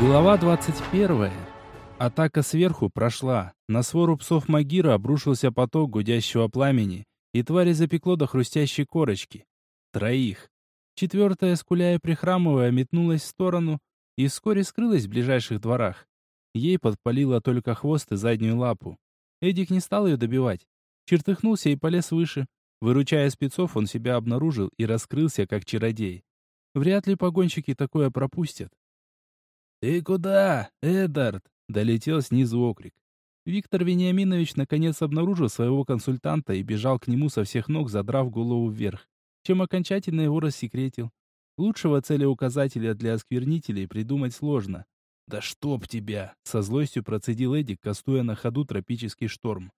Глава 21. Атака сверху прошла. На свору псов Магира обрушился поток гудящего пламени, и твари запекло до хрустящей корочки. Троих. Четвертая, скуляя прихрамывая, метнулась в сторону и вскоре скрылась в ближайших дворах. Ей подпалило только хвост и заднюю лапу. Эдик не стал ее добивать. Чертыхнулся и полез выше. Выручая спецов, он себя обнаружил и раскрылся, как чародей. Вряд ли погонщики такое пропустят. «Ты куда, Эдард?» — долетел снизу окрик. Виктор Вениаминович наконец обнаружил своего консультанта и бежал к нему со всех ног, задрав голову вверх, чем окончательно его рассекретил. Лучшего целеуказателя для осквернителей придумать сложно. «Да чтоб тебя!» — со злостью процедил Эдик, кастуя на ходу тропический шторм.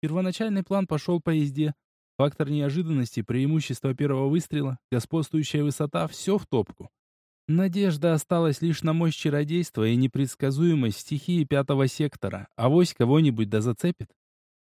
Первоначальный план пошел по езде. Фактор неожиданности, преимущество первого выстрела, господствующая высота — все в топку. Надежда осталась лишь на мощь чародейства и непредсказуемость стихии пятого сектора. а Авось кого-нибудь да зацепит.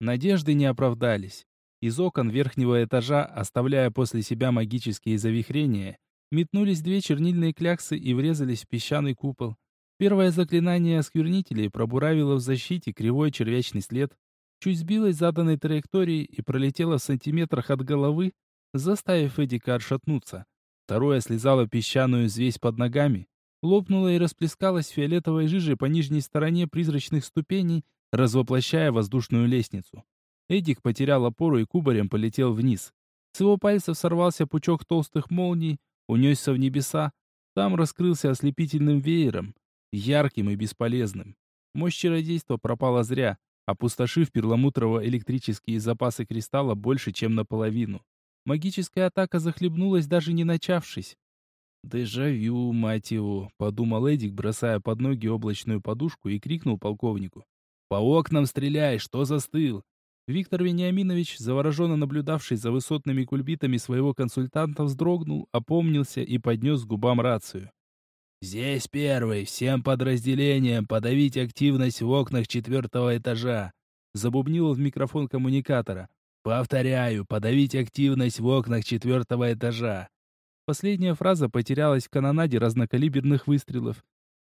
Надежды не оправдались. Из окон верхнего этажа, оставляя после себя магические завихрения, метнулись две чернильные кляксы и врезались в песчаный купол. Первое заклинание осквернителей пробуравило в защите кривой червячный след, чуть сбилось заданной траектории и пролетело в сантиметрах от головы, заставив Эдика отшатнуться. Второе слезало песчаную взвесь под ногами, лопнуло и расплескалось фиолетовой жижей по нижней стороне призрачных ступеней, развоплощая воздушную лестницу. Эдик потерял опору и кубарем полетел вниз. С его пальцев сорвался пучок толстых молний, унесся в небеса, там раскрылся ослепительным веером, ярким и бесполезным. Мощь чародейства пропала зря, опустошив перламутрово-электрические запасы кристалла больше, чем наполовину. Магическая атака захлебнулась, даже не начавшись. «Дежавю, мать его!» — подумал Эдик, бросая под ноги облачную подушку и крикнул полковнику. «По окнам стреляй! Что застыл?» Виктор Вениаминович, завороженно наблюдавший за высотными кульбитами своего консультанта, вздрогнул, опомнился и поднес к губам рацию. «Здесь первый, всем подразделениям подавить активность в окнах четвертого этажа», забубнил в микрофон коммуникатора. Повторяю, подавить активность в окнах четвертого этажа. Последняя фраза потерялась в канонаде разнокалиберных выстрелов.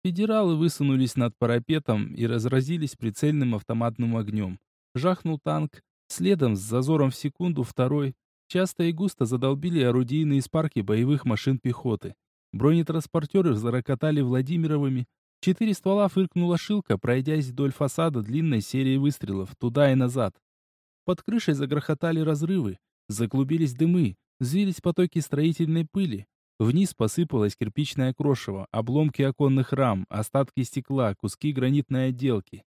Федералы высунулись над парапетом и разразились прицельным автоматным огнем. Жахнул танк, следом с зазором в секунду второй. Часто и густо задолбили орудийные спарки боевых машин пехоты. Бронетранспортеры зарокотали Владимировыми. Четыре ствола фыркнула шилка, пройдясь вдоль фасада длинной серии выстрелов, туда и назад. Под крышей загрохотали разрывы, заклубились дымы, взвились потоки строительной пыли. Вниз посыпалось кирпичное крошево, обломки оконных рам, остатки стекла, куски гранитной отделки.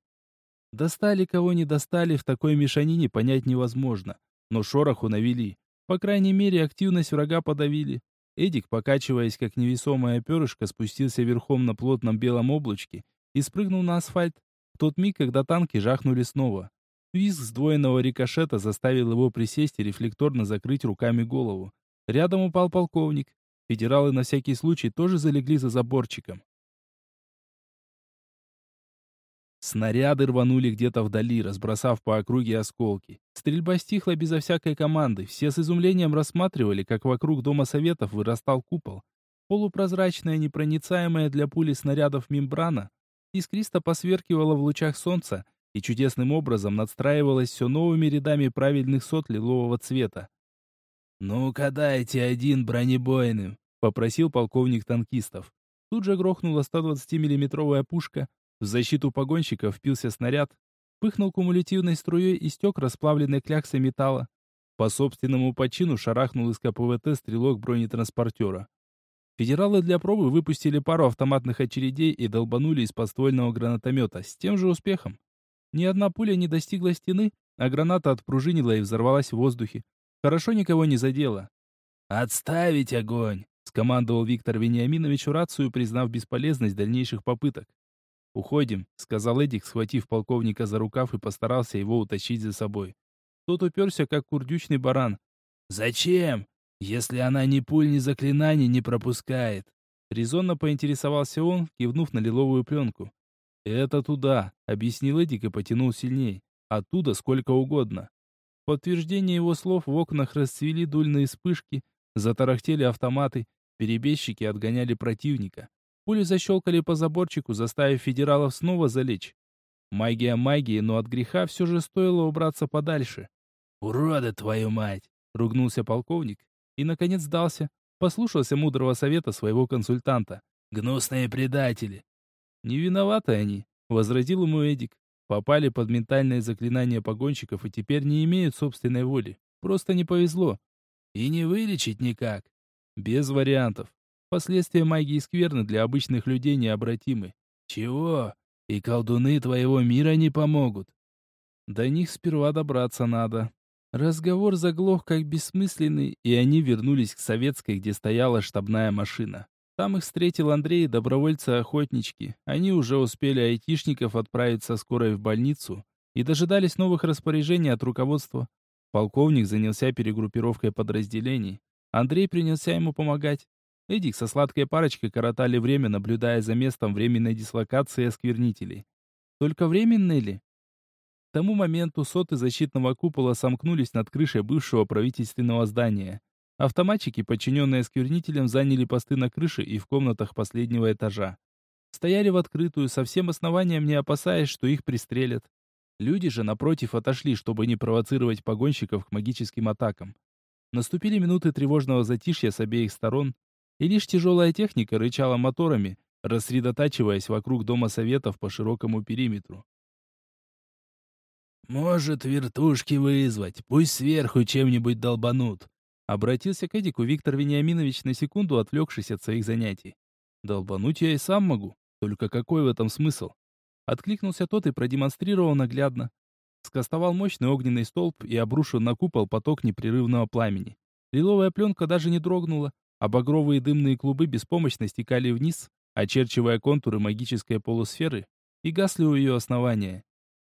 Достали кого не достали, в такой мешанине понять невозможно. Но шороху навели. По крайней мере, активность врага подавили. Эдик, покачиваясь как невесомая перышко, спустился верхом на плотном белом облачке и спрыгнул на асфальт. В тот миг, когда танки жахнули снова. Визг сдвоенного рикошета заставил его присесть и рефлекторно закрыть руками голову. Рядом упал полковник. Федералы на всякий случай тоже залегли за заборчиком. Снаряды рванули где-то вдали, разбросав по округе осколки. Стрельба стихла безо всякой команды. Все с изумлением рассматривали, как вокруг Дома Советов вырастал купол. Полупрозрачная, непроницаемая для пули снарядов мембрана искристо посверкивала в лучах солнца, и чудесным образом надстраивалось все новыми рядами правильных сот лилового цвета. «Ну-ка дайте один бронебойным», — попросил полковник танкистов. Тут же грохнула 120-миллиметровая пушка, в защиту погонщика впился снаряд, пыхнул кумулятивной струей и стек расплавленной кляксой металла. По собственному почину шарахнул из КПВТ стрелок бронетранспортера. Федералы для пробы выпустили пару автоматных очередей и долбанули из подствольного гранатомета с тем же успехом. Ни одна пуля не достигла стены, а граната отпружинила и взорвалась в воздухе. Хорошо никого не задела. «Отставить огонь!» — скомандовал Виктор Вениаминович рацию, признав бесполезность дальнейших попыток. «Уходим», — сказал Эдик, схватив полковника за рукав и постарался его утащить за собой. Тот уперся, как курдючный баран. «Зачем? Если она ни пуль, ни заклинаний не пропускает?» Резонно поинтересовался он, кивнув на лиловую пленку. «Это туда», — объяснил Эдик и потянул сильней. «Оттуда сколько угодно». В подтверждение его слов в окнах расцвели дульные вспышки, затарахтели автоматы, перебежчики отгоняли противника. Пули защелкали по заборчику, заставив федералов снова залечь. Магия магии, но от греха все же стоило убраться подальше. «Уроды, твою мать!» — ругнулся полковник и, наконец, сдался, послушался мудрого совета своего консультанта. «Гнусные предатели!» «Не виноваты они», — возразил ему Эдик. «Попали под ментальное заклинание погонщиков и теперь не имеют собственной воли. Просто не повезло. И не вылечить никак. Без вариантов. Последствия магии скверны для обычных людей необратимы. Чего? И колдуны твоего мира не помогут. До них сперва добраться надо. Разговор заглох как бессмысленный, и они вернулись к советской, где стояла штабная машина. Там их встретил Андрей и добровольцы-охотнички. Они уже успели айтишников отправить со скорой в больницу и дожидались новых распоряжений от руководства. Полковник занялся перегруппировкой подразделений. Андрей принялся ему помогать. Эдик со сладкой парочкой коротали время, наблюдая за местом временной дислокации осквернителей. Только временной ли? К тому моменту соты защитного купола сомкнулись над крышей бывшего правительственного здания. Автоматчики, подчиненные осквернителям, заняли посты на крыше и в комнатах последнего этажа. Стояли в открытую, со всем основанием не опасаясь, что их пристрелят. Люди же, напротив, отошли, чтобы не провоцировать погонщиков к магическим атакам. Наступили минуты тревожного затишья с обеих сторон, и лишь тяжелая техника рычала моторами, рассредотачиваясь вокруг Дома Советов по широкому периметру. «Может, вертушки вызвать, пусть сверху чем-нибудь долбанут», обратился к Эдику Виктор Вениаминович на секунду отвлекшись от своих занятий. «Долбануть я и сам могу, только какой в этом смысл? Откликнулся тот и продемонстрировал наглядно. Скостовал мощный огненный столб и обрушил на купол поток непрерывного пламени. Лиловая пленка даже не дрогнула, а багровые дымные клубы беспомощно стекали вниз, очерчивая контуры магической полусферы, и гасли у ее основания.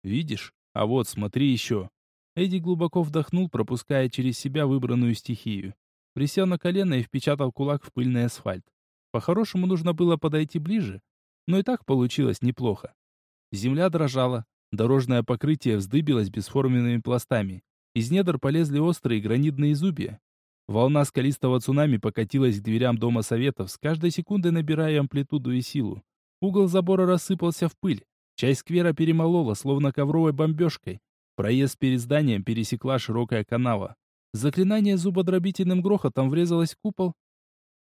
«Видишь? А вот, смотри еще!» Эдди глубоко вдохнул, пропуская через себя выбранную стихию. Присел на колено и впечатал кулак в пыльный асфальт. По-хорошему нужно было подойти ближе, но и так получилось неплохо. Земля дрожала, дорожное покрытие вздыбилось бесформенными пластами. Из недр полезли острые гранитные зубья. Волна скалистого цунами покатилась к дверям Дома Советов, с каждой секундой набирая амплитуду и силу. Угол забора рассыпался в пыль. Часть сквера перемолола, словно ковровой бомбежкой. Проезд перед зданием пересекла широкая канава. Заклинание зубодробительным грохотом врезалось в купол.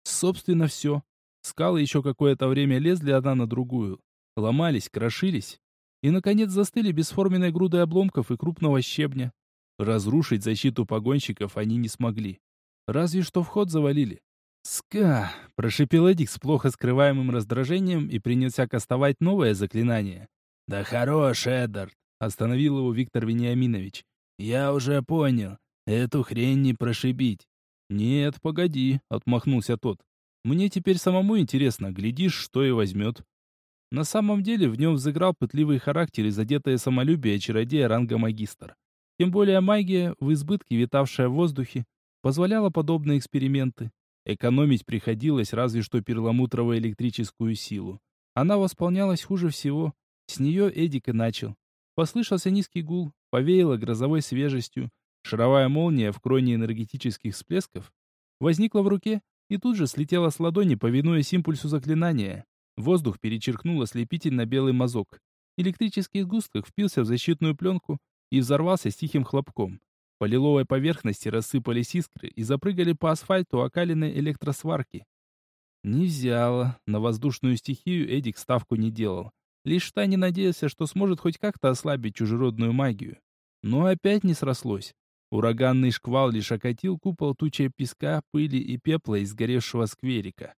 Собственно, все. Скалы еще какое-то время лезли одна на другую ломались, крошились и, наконец, застыли бесформенной грудой обломков и крупного щебня. Разрушить защиту погонщиков они не смогли. Разве что вход завалили. «Ска!» — прошипел Эдик с плохо скрываемым раздражением и принялся кастовать новое заклинание. «Да хорош, Эддард!» — остановил его Виктор Вениаминович. «Я уже понял. Эту хрень не прошибить». «Нет, погоди», — отмахнулся тот. «Мне теперь самому интересно, глядишь, что и возьмет». На самом деле в нем взыграл пытливый характер и задетое самолюбие чародея ранга магистр. Тем более магия, в избытке витавшая в воздухе, позволяла подобные эксперименты. Экономить приходилось разве что перламутровую электрическую силу. Она восполнялась хуже всего. С нее Эдик и начал. Послышался низкий гул, повеяло грозовой свежестью. Шаровая молния в кроне энергетических всплесков возникла в руке и тут же слетела с ладони, повинуясь импульсу заклинания. Воздух перечеркнул ослепительно-белый мазок. Электрический сгусток впился в защитную пленку и взорвался с тихим хлопком. По лиловой поверхности рассыпались искры и запрыгали по асфальту окаленной электросварки. Не взяла. На воздушную стихию Эдик ставку не делал. Лишь Тани надеялся, что сможет хоть как-то ослабить чужеродную магию. Но опять не срослось. Ураганный шквал лишь окатил купол тучей песка, пыли и пепла из сгоревшего скверика.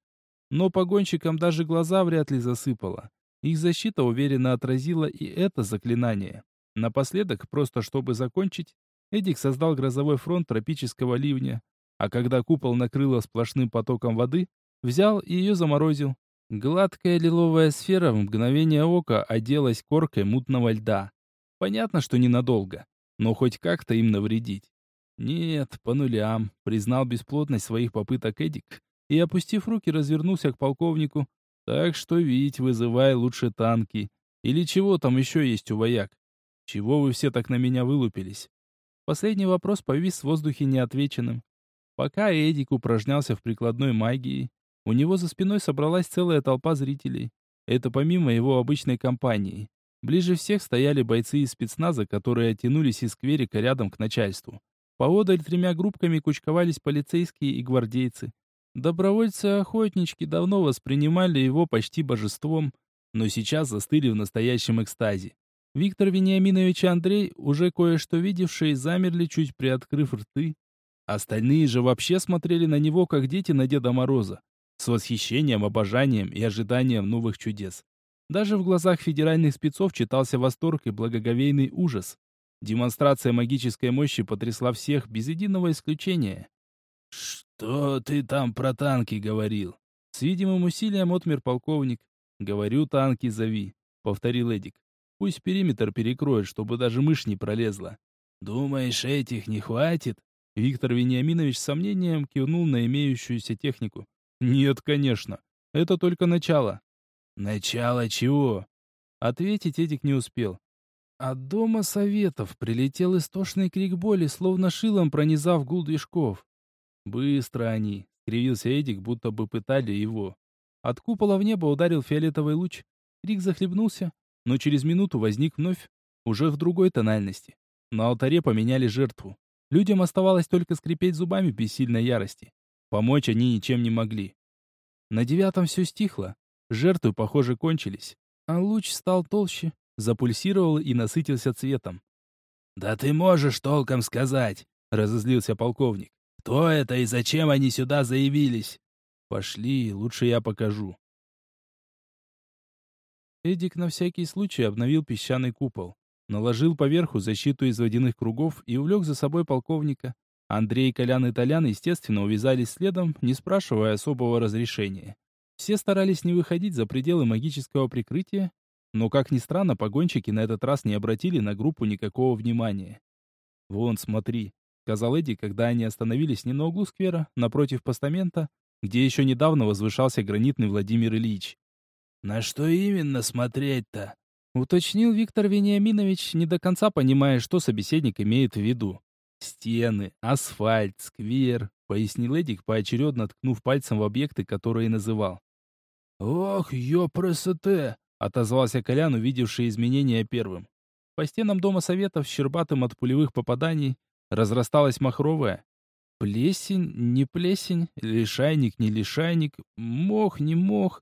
Но погонщикам даже глаза вряд ли засыпало. Их защита уверенно отразила и это заклинание. Напоследок, просто чтобы закончить, Эдик создал грозовой фронт тропического ливня, а когда купол накрыло сплошным потоком воды, взял и ее заморозил. Гладкая лиловая сфера в мгновение ока оделась коркой мутного льда. Понятно, что ненадолго, но хоть как-то им навредить. Нет, по нулям, признал бесплотность своих попыток Эдик и, опустив руки, развернулся к полковнику. «Так что, Вить, вызывай лучше танки. Или чего там еще есть у вояк? Чего вы все так на меня вылупились?» Последний вопрос повис в воздухе неотвеченным. Пока Эдик упражнялся в прикладной магии, У него за спиной собралась целая толпа зрителей. Это помимо его обычной компании. Ближе всех стояли бойцы из спецназа, которые оттянулись из скверика рядом к начальству. Поодаль тремя группками кучковались полицейские и гвардейцы. Добровольцы-охотнички давно воспринимали его почти божеством, но сейчас застыли в настоящем экстазе. Виктор Вениаминович и Андрей, уже кое-что видевшие, замерли, чуть приоткрыв рты. Остальные же вообще смотрели на него, как дети на Деда Мороза, с восхищением, обожанием и ожиданием новых чудес. Даже в глазах федеральных спецов читался восторг и благоговейный ужас. Демонстрация магической мощи потрясла всех, без единого исключения. «Что ты там про танки говорил?» С видимым усилием отмер полковник. «Говорю, танки зови», — повторил Эдик. Пусть периметр перекроет, чтобы даже мышь не пролезла. Думаешь, этих не хватит? Виктор Вениаминович с сомнением кивнул на имеющуюся технику. Нет, конечно. Это только начало. Начало чего? Ответить Эдик не успел. От дома советов прилетел истошный крик боли, словно шилом пронизав гул движков. Быстро они, скривился Эдик, будто бы пытали его. От купола в небо ударил фиолетовый луч. Крик захлебнулся, но через минуту возник вновь, уже в другой тональности. На алтаре поменяли жертву. Людям оставалось только скрипеть зубами в бессильной ярости. Помочь они ничем не могли. На девятом все стихло. Жертвы, похоже, кончились. А луч стал толще, запульсировал и насытился цветом. «Да ты можешь толком сказать!» — разозлился полковник. «Кто это и зачем они сюда заявились?» «Пошли, лучше я покажу». Эдик на всякий случай обновил песчаный купол. Наложил поверху защиту из водяных кругов и увлек за собой полковника. Андрей, Колян и Толян, естественно, увязались следом, не спрашивая особого разрешения. Все старались не выходить за пределы магического прикрытия, но, как ни странно, погонщики на этот раз не обратили на группу никакого внимания. «Вон, смотри», — сказал Эдди, когда они остановились не на углу сквера, напротив постамента, где еще недавно возвышался гранитный Владимир Ильич. «На что именно смотреть-то?» Уточнил Виктор Вениаминович, не до конца понимая, что собеседник имеет в виду. «Стены, асфальт, сквер», — пояснил Эдик, поочередно ткнув пальцем в объекты, которые называл. «Ох, ёпросоте!» — отозвался Колян, увидевший изменения первым. По стенам Дома Советов, щербатым от пулевых попаданий, разрасталась махровая. Плесень, не плесень, лишайник, не лишайник, мох, не мох,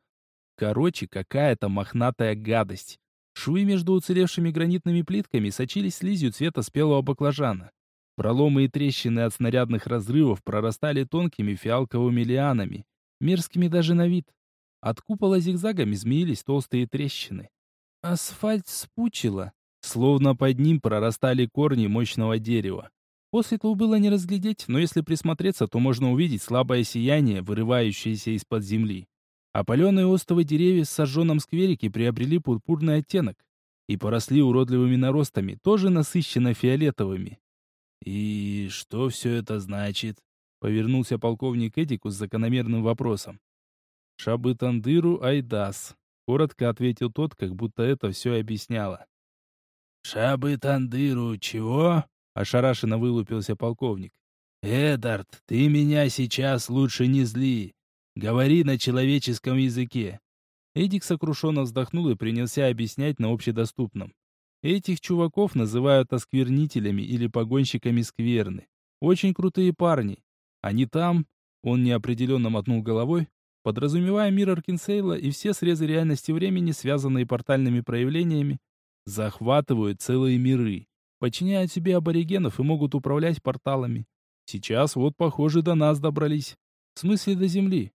Короче, какая-то мохнатая гадость. Швы между уцелевшими гранитными плитками сочились слизью цвета спелого баклажана. Проломы и трещины от снарядных разрывов прорастали тонкими фиалковыми лианами, мерзкими даже на вид. От купола зигзагами змеились толстые трещины. Асфальт спучило, словно под ним прорастали корни мощного дерева. По светлу было не разглядеть, но если присмотреться, то можно увидеть слабое сияние, вырывающееся из-под земли. Опаленные остовы деревьев в сожженном скверике приобрели пурпурный оттенок и поросли уродливыми наростами, тоже насыщенно фиолетовыми. «И что все это значит?» — повернулся полковник Эдику с закономерным вопросом. «Шабытандыру Айдас», — коротко ответил тот, как будто это все объясняло. «Шабытандыру чего?» — ошарашенно вылупился полковник. «Эдард, ты меня сейчас лучше не зли. Говори на человеческом языке. Эдик сокрушенно вздохнул и принялся объяснять на общедоступном. Этих чуваков называют осквернителями или погонщиками скверны. Очень крутые парни. Они там, он неопределенно мотнул головой, подразумевая мир Аркинсейла и все срезы реальности времени, связанные портальными проявлениями, захватывают целые миры, подчиняют себе аборигенов и могут управлять порталами. Сейчас вот, похоже, до нас добрались. В смысле, до Земли.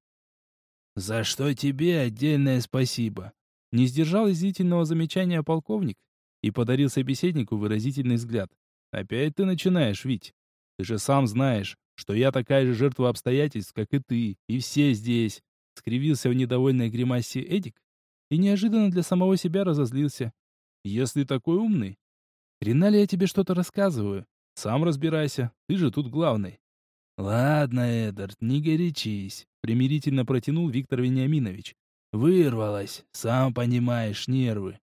«За что тебе отдельное спасибо!» Не сдержал извительного замечания полковник и подарил собеседнику выразительный взгляд. «Опять ты начинаешь, Вить. Ты же сам знаешь, что я такая же жертва обстоятельств, как и ты, и все здесь!» Скривился в недовольной гримасе Эдик и неожиданно для самого себя разозлился. «Если такой умный, хрена ли я тебе что-то рассказываю? Сам разбирайся, ты же тут главный». «Ладно, Эдард, не горячись примирительно протянул Виктор Вениаминович. Вырвалась, сам понимаешь, нервы.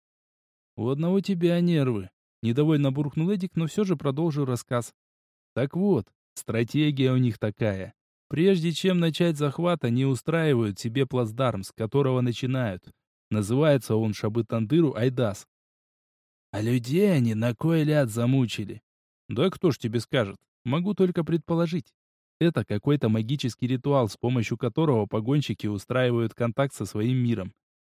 У одного тебя нервы. Недовольно буркнул Эдик, но все же продолжил рассказ. Так вот, стратегия у них такая. Прежде чем начать захват, они устраивают себе плацдарм, с которого начинают. Называется он Шабытандыру Айдас. А людей они на кой ляд замучили? Да кто ж тебе скажет? Могу только предположить. Это какой-то магический ритуал, с помощью которого погонщики устраивают контакт со своим миром.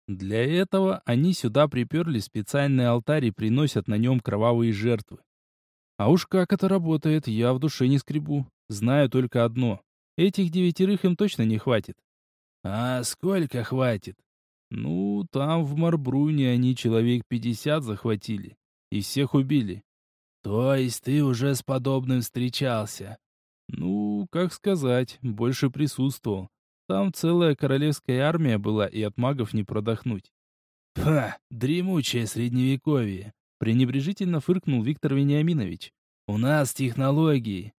Для этого они сюда приперли специальный алтарь и приносят на нем кровавые жертвы. А уж как это работает, я в душе не скребу. Знаю только одно. Этих девятерых им точно не хватит. А сколько хватит? Ну, там в Марбруне они человек пятьдесят захватили. И всех убили. То есть ты уже с подобным встречался? Ну, как сказать, больше присутствовал. Там целая королевская армия была, и от магов не продохнуть. Ха, дремучее средневековье. Пренебрежительно фыркнул Виктор Вениаминович. У нас технологии.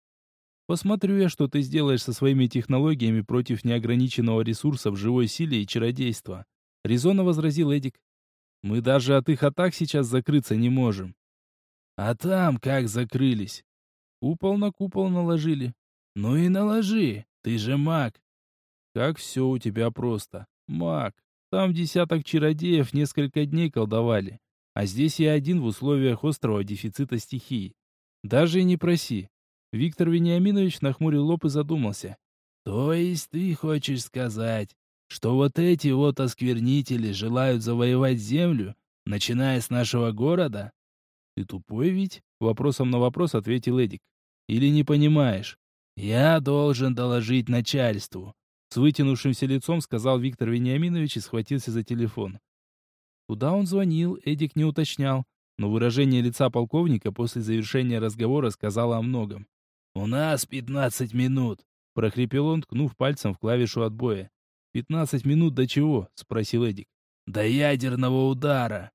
Посмотрю я, что ты сделаешь со своими технологиями против неограниченного ресурса в живой силе и чародейства. Резонно возразил Эдик. Мы даже от их атак сейчас закрыться не можем. А там как закрылись? Купол на купол наложили. Ну и наложи, ты же маг. Как все у тебя просто. Маг. Там десяток чародеев несколько дней колдовали. А здесь я один в условиях острого дефицита стихии. Даже и не проси. Виктор Вениаминович нахмурил лоб и задумался. То есть ты хочешь сказать, что вот эти вот осквернители желают завоевать землю, начиная с нашего города? Ты тупой ведь? Вопросом на вопрос ответил Эдик. Или не понимаешь? Я должен доложить начальству. С вытянувшимся лицом сказал Виктор Вениаминович и схватился за телефон. Куда он звонил, Эдик не уточнял, но выражение лица полковника после завершения разговора сказало о многом. «У нас пятнадцать минут», — прохрипел он, ткнув пальцем в клавишу отбоя. «Пятнадцать минут до чего?» — спросил Эдик. «До ядерного удара».